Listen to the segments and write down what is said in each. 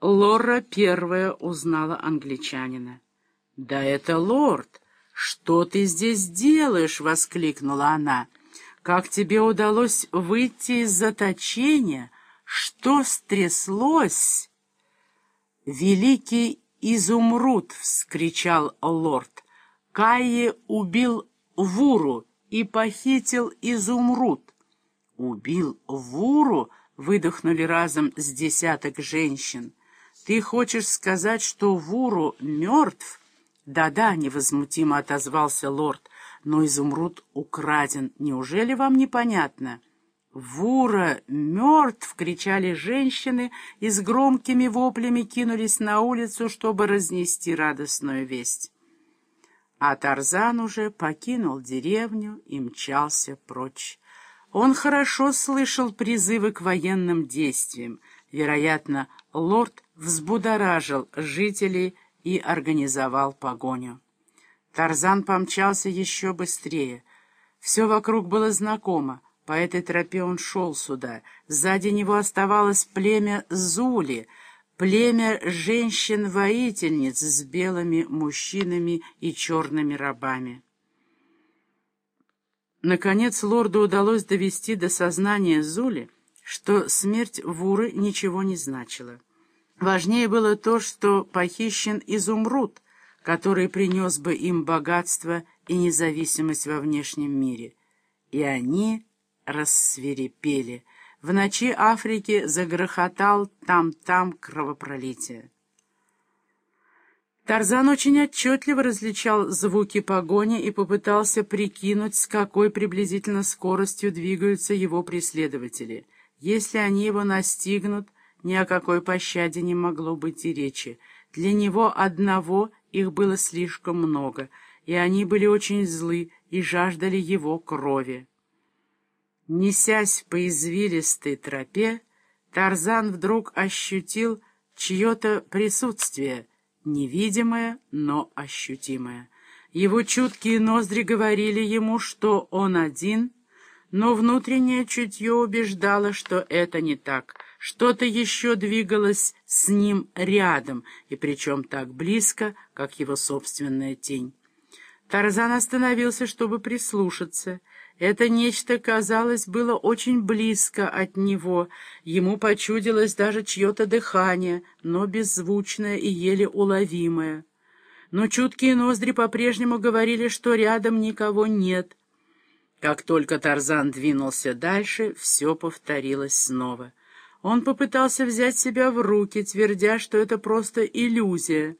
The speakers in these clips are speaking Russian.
Лора первая узнала англичанина. «Да это лорд! Что ты здесь делаешь?» — воскликнула она. «Как тебе удалось выйти из заточения? Что стряслось?» «Великий изумруд!» — вскричал лорд. «Кайи убил Вуру и похитил изумруд». «Убил Вуру?» — выдохнули разом с десяток женщин. «Ты хочешь сказать, что Вуру мертв?» «Да-да», — невозмутимо отозвался лорд, — «но изумруд украден. Неужели вам непонятно?» «Вура мертв!» — кричали женщины и с громкими воплями кинулись на улицу, чтобы разнести радостную весть. А Тарзан уже покинул деревню и мчался прочь. Он хорошо слышал призывы к военным действиям. Вероятно, лорд взбудоражил жителей и организовал погоню. Тарзан помчался еще быстрее. Все вокруг было знакомо. По этой тропе он шел сюда. Сзади него оставалось племя Зули, племя женщин-воительниц с белыми мужчинами и черными рабами. Наконец лорду удалось довести до сознания Зули, что смерть Вуры ничего не значила. Важнее было то, что похищен изумруд, который принес бы им богатство и независимость во внешнем мире. И они рассверепели. В ночи Африки загрохотал там-там кровопролитие. Тарзан очень отчетливо различал звуки погони и попытался прикинуть, с какой приблизительно скоростью двигаются его преследователи. Если они его настигнут, ни о какой пощаде не могло быть и речи. Для него одного их было слишком много, и они были очень злы и жаждали его крови. Несясь по извилистой тропе, Тарзан вдруг ощутил чье-то присутствие, невидимое, но ощутимое. Его чуткие ноздри говорили ему, что он один, но внутреннее чутье убеждало, что это не так. Что-то еще двигалось с ним рядом, и причем так близко, как его собственная тень. Тарзан остановился, чтобы прислушаться — это нечто, казалось, было очень близко от него. Ему почудилось даже чье-то дыхание, но беззвучное и еле уловимое. Но чуткие ноздри по-прежнему говорили, что рядом никого нет. Как только Тарзан двинулся дальше, все повторилось снова. Он попытался взять себя в руки, твердя, что это просто иллюзия.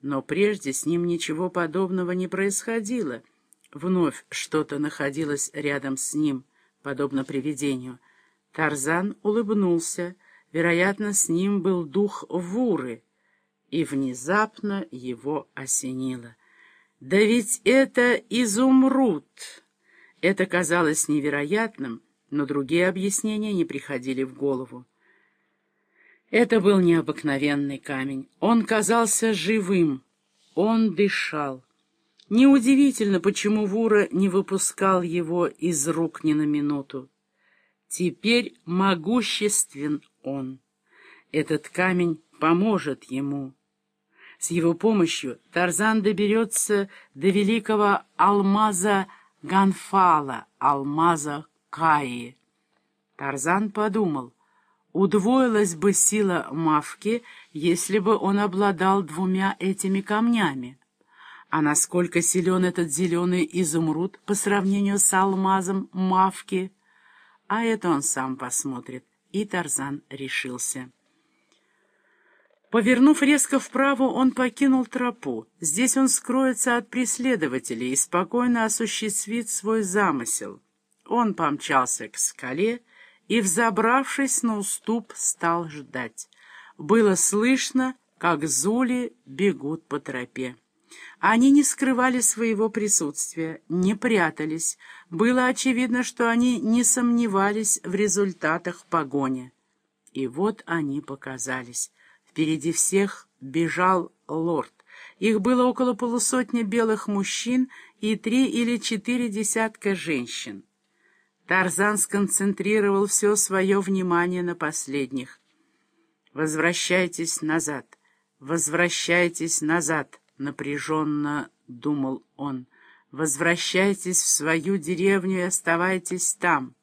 Но прежде с ним ничего подобного не происходило — Вновь что-то находилось рядом с ним, подобно привидению. Тарзан улыбнулся. Вероятно, с ним был дух Вуры. И внезапно его осенило. «Да ведь это изумруд!» Это казалось невероятным, но другие объяснения не приходили в голову. Это был необыкновенный камень. Он казался живым. Он дышал. Неудивительно, почему Вура не выпускал его из рук ни на минуту. Теперь могуществен он. Этот камень поможет ему. С его помощью Тарзан доберется до великого алмаза Ганфала, алмаза Каи. Тарзан подумал, удвоилась бы сила Мавки, если бы он обладал двумя этими камнями. А насколько силен этот зеленый изумруд по сравнению с алмазом мавки? А это он сам посмотрит. И Тарзан решился. Повернув резко вправо, он покинул тропу. Здесь он скроется от преследователей и спокойно осуществит свой замысел. Он помчался к скале и, взобравшись на уступ, стал ждать. Было слышно, как зули бегут по тропе. Они не скрывали своего присутствия, не прятались. Было очевидно, что они не сомневались в результатах погони. И вот они показались. Впереди всех бежал лорд. Их было около полусотни белых мужчин и три или четыре десятка женщин. Тарзан сконцентрировал все свое внимание на последних. Возвращайтесь назад, возвращайтесь назад, напряженно думал он. Возвращайтесь в свою деревню и оставайтесь там.